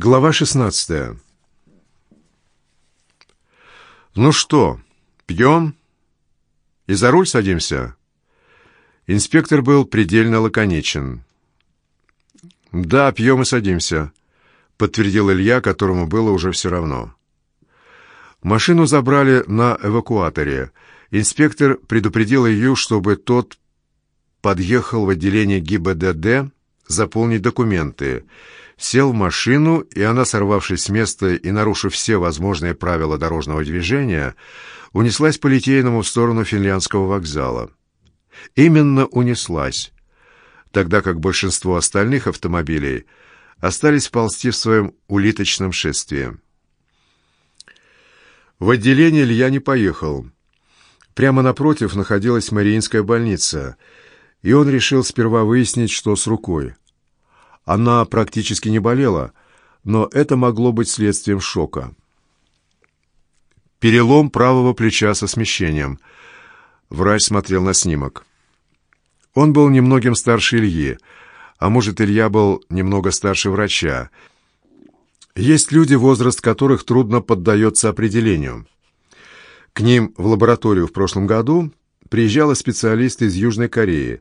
Глава 16 «Ну что, пьем? И за руль садимся?» Инспектор был предельно лаконичен. «Да, пьем и садимся», — подтвердил Илья, которому было уже все равно. Машину забрали на эвакуаторе. Инспектор предупредил Илью, чтобы тот подъехал в отделение ГИБДД заполнить документы — сел в машину, и она, сорвавшись с места и нарушив все возможные правила дорожного движения, унеслась по Литейному в сторону финляндского вокзала. Именно унеслась, тогда как большинство остальных автомобилей остались ползти в своем улиточном шествии. В отделение Илья не поехал. Прямо напротив находилась Мариинская больница, и он решил сперва выяснить, что с рукой. Она практически не болела, но это могло быть следствием шока. Перелом правого плеча со смещением. Врач смотрел на снимок. Он был немногим старше Ильи, а может, Илья был немного старше врача. Есть люди, возраст которых трудно поддается определению. К ним в лабораторию в прошлом году приезжала специалист из Южной Кореи.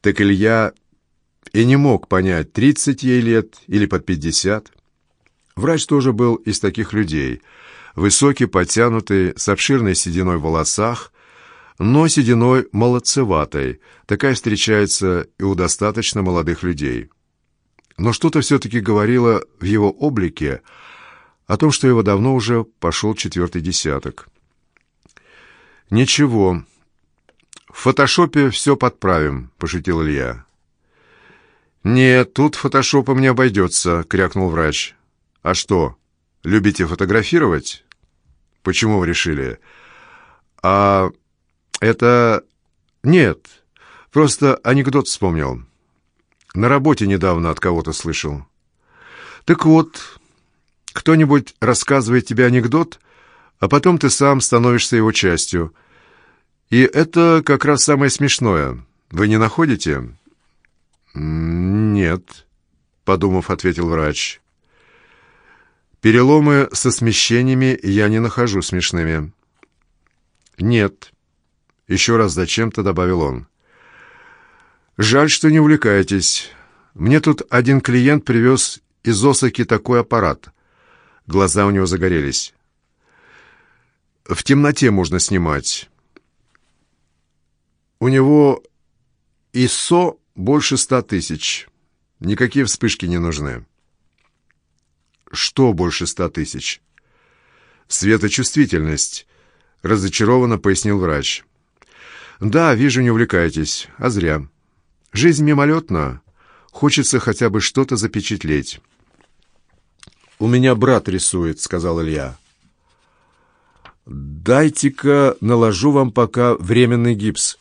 Так Илья и не мог понять, 30 ей лет или под 50. Врач тоже был из таких людей. Высокий, подтянутый, с обширной сединой в волосах, но сединой молодцеватой. Такая встречается и у достаточно молодых людей. Но что-то все-таки говорило в его облике о том, что его давно уже пошел четвертый десяток. «Ничего, в фотошопе все подправим», — пошутил Илья. «Нет, тут фотошопом не обойдется», — крякнул врач. «А что, любите фотографировать?» «Почему вы решили?» «А это...» «Нет, просто анекдот вспомнил. На работе недавно от кого-то слышал». «Так вот, кто-нибудь рассказывает тебе анекдот, а потом ты сам становишься его частью. И это как раз самое смешное. Вы не находите?» «Нет», — подумав, ответил врач. «Переломы со смещениями я не нахожу смешными». «Нет», — еще раз зачем-то добавил он. «Жаль, что не увлекаетесь. Мне тут один клиент привез из Осаки такой аппарат». Глаза у него загорелись. «В темноте можно снимать». У него ИСО больше ста тысяч. Никакие вспышки не нужны. Что больше ста тысяч? Светочувствительность, разочарованно пояснил врач. Да, вижу, не увлекаетесь, а зря. Жизнь мимолетна, хочется хотя бы что-то запечатлеть. «У меня брат рисует», — сказал Илья. «Дайте-ка наложу вам пока временный гипс.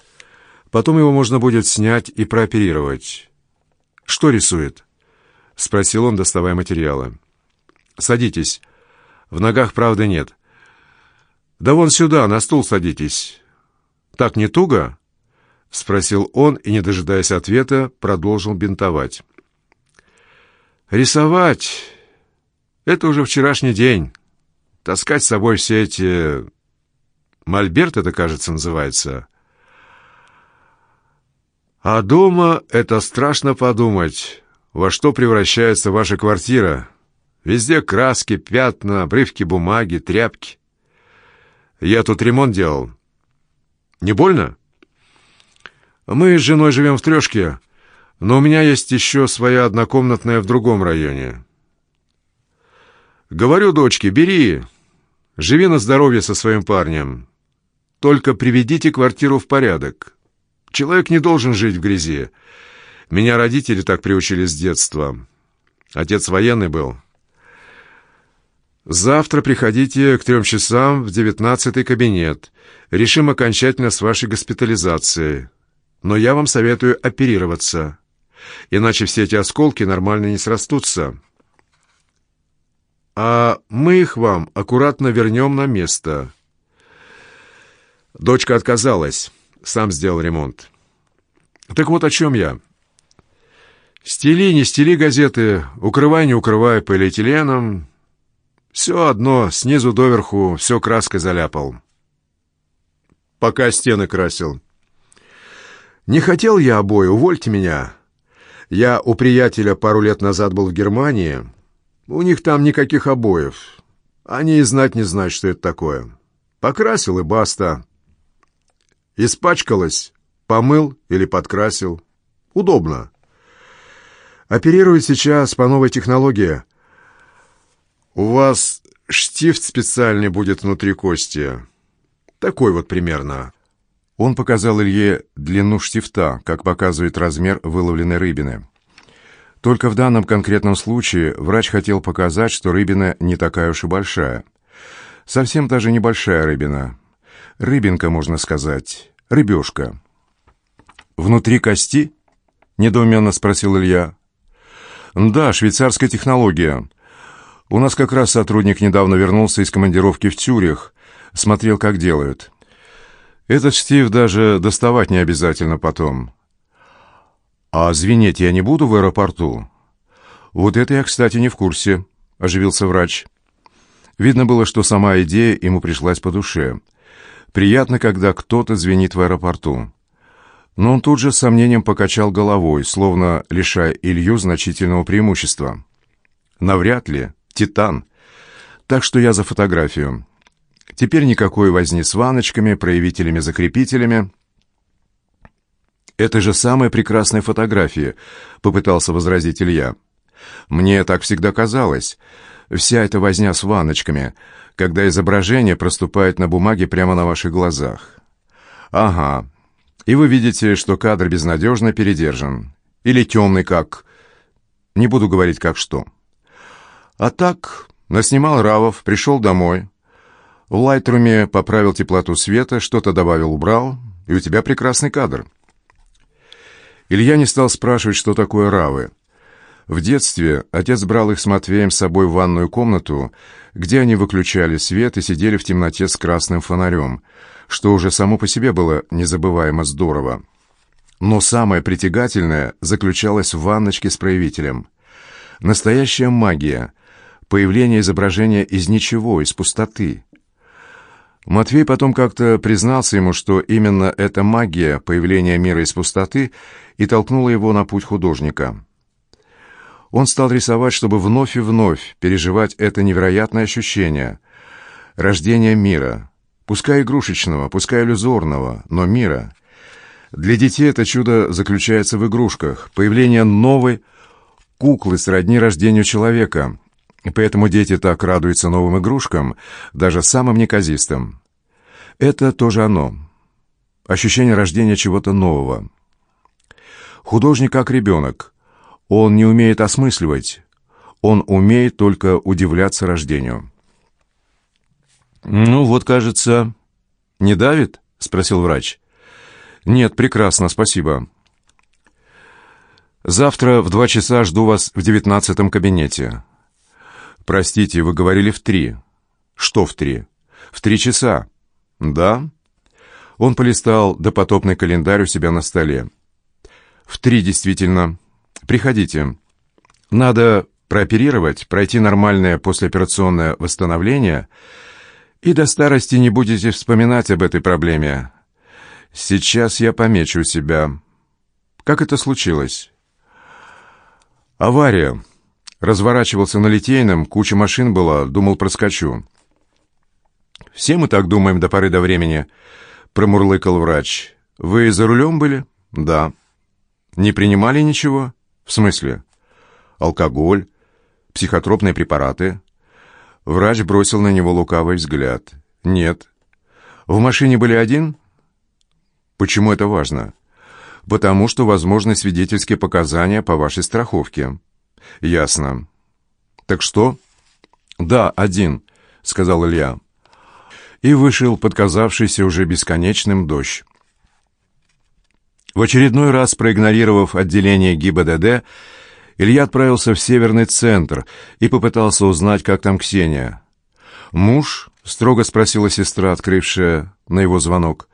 Потом его можно будет снять и прооперировать. Что рисует? Спросил он, доставая материалы. Садитесь. В ногах, правда, нет. Да вон сюда, на стул садитесь. Так не туго? Спросил он и, не дожидаясь ответа, продолжил бинтовать. Рисовать — это уже вчерашний день. Таскать с собой все эти... Мольберт это, кажется, называется — а дома это страшно подумать, во что превращается ваша квартира. Везде краски, пятна, обрывки бумаги, тряпки. Я тут ремонт делал. Не больно? Мы с женой живем в трешке, но у меня есть еще своя однокомнатная в другом районе. Говорю дочке, бери, живи на здоровье со своим парнем. Только приведите квартиру в порядок. Человек не должен жить в грязи. Меня родители так приучили с детства. Отец военный был. Завтра приходите к трем часам в девятнадцатый кабинет. Решим окончательно с вашей госпитализацией. Но я вам советую оперироваться. Иначе все эти осколки нормально не срастутся. А мы их вам аккуратно вернем на место. Дочка отказалась. Сам сделал ремонт. Так вот о чем я. Стели, не стели газеты, укрывай, не укрывай полиэтиленом. Все одно, снизу доверху, все краской заляпал. Пока стены красил. Не хотел я обои, увольте меня. Я у приятеля пару лет назад был в Германии. У них там никаких обоев. Они и знать не знают, что это такое. Покрасил и баста. Испачкалось, помыл или подкрасил. Удобно. Оперируют сейчас по новой технологии. У вас штифт специальный будет внутри кости. Такой вот примерно. Он показал Илье длину штифта, как показывает размер выловленной рыбины. Только в данном конкретном случае врач хотел показать, что рыбина не такая уж и большая. Совсем даже небольшая рыбина. Рыбинка, можно сказать. Рыбешка. «Внутри кости?» — недоуменно спросил Илья. «Да, швейцарская технология. У нас как раз сотрудник недавно вернулся из командировки в Тюрих. Смотрел, как делают. Этот штиф даже доставать не обязательно потом. А звенеть я не буду в аэропорту? Вот это я, кстати, не в курсе, оживился врач. Видно было, что сама идея ему пришлась по душе. Приятно, когда кто-то звенит в аэропорту. Но он тут же с сомнением покачал головой, словно лишая Илью значительного преимущества. Навряд ли. Титан. Так что я за фотографию. Теперь никакой возни с ваночками, проявителями-закрепителями. «Это же самая прекрасная фотография», — попытался возразить Илья. «Мне так всегда казалось. Вся эта возня с ваночками, когда изображение проступает на бумаге прямо на ваших глазах». «Ага. И вы видите, что кадр безнадежно передержан. Или темный как... Не буду говорить как что. А так, наснимал Равов, пришел домой, в Лайтруме поправил теплоту света, что-то добавил, убрал, и у тебя прекрасный кадр. Илья не стал спрашивать, что такое равы. В детстве отец брал их с Матвеем с собой в ванную комнату, где они выключали свет и сидели в темноте с красным фонарем, что уже само по себе было незабываемо здорово. Но самое притягательное заключалось в ванночке с проявителем. Настоящая магия, появление изображения из ничего, из пустоты. Матвей потом как-то признался ему, что именно эта магия появления мира из пустоты и толкнула его на путь художника. Он стал рисовать, чтобы вновь и вновь переживать это невероятное ощущение — рождение мира, пускай игрушечного, пускай иллюзорного, но мира. Для детей это чудо заключается в игрушках, появление новой куклы сродни рождению человека — и поэтому дети так радуются новым игрушкам, даже самым неказистым. Это тоже оно. Ощущение рождения чего-то нового. Художник как ребенок. Он не умеет осмысливать. Он умеет только удивляться рождению. «Ну, вот, кажется...» «Не давит?» — спросил врач. «Нет, прекрасно, спасибо». «Завтра в два часа жду вас в девятнадцатом кабинете. «Простите, вы говорили в три». «Что в три?» «В три часа». «Да?» Он полистал допотопный календарь у себя на столе. «В три, действительно. Приходите. Надо прооперировать, пройти нормальное послеоперационное восстановление, и до старости не будете вспоминать об этой проблеме. Сейчас я помечу себя. Как это случилось?» «Авария. Разворачивался на Литейном, куча машин была, думал, проскочу. «Все мы так думаем до поры до времени», — промурлыкал врач. «Вы за рулем были?» «Да». «Не принимали ничего?» «В смысле?» «Алкоголь, психотропные препараты». Врач бросил на него лукавый взгляд. «Нет». «В машине были один?» «Почему это важно?» «Потому что возможны свидетельские показания по вашей страховке». «Ясно. Так что?» «Да, один», — сказал Илья. И вышел подказавшийся уже бесконечным дождь. В очередной раз, проигнорировав отделение ГИБДД, Илья отправился в северный центр и попытался узнать, как там Ксения. «Муж?» — строго спросила сестра, открывшая на его звонок.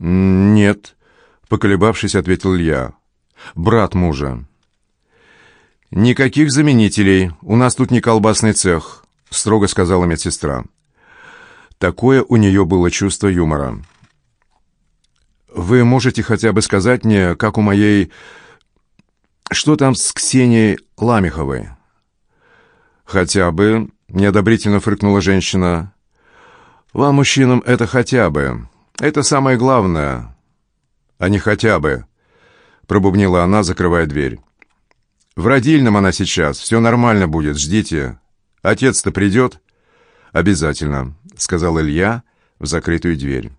«Нет», — поколебавшись, ответил Илья. «Брат мужа». «Никаких заменителей. У нас тут не колбасный цех», — строго сказала медсестра. Такое у нее было чувство юмора. «Вы можете хотя бы сказать мне, как у моей... Что там с Ксенией Ламиховой?» «Хотя бы», — неодобрительно фыркнула женщина. «Вам, мужчинам, это хотя бы. Это самое главное, а не хотя бы», — пробубнила она, закрывая дверь. «В родильном она сейчас. Все нормально будет. Ждите. Отец-то придет?» «Обязательно», — сказал Илья в закрытую дверь.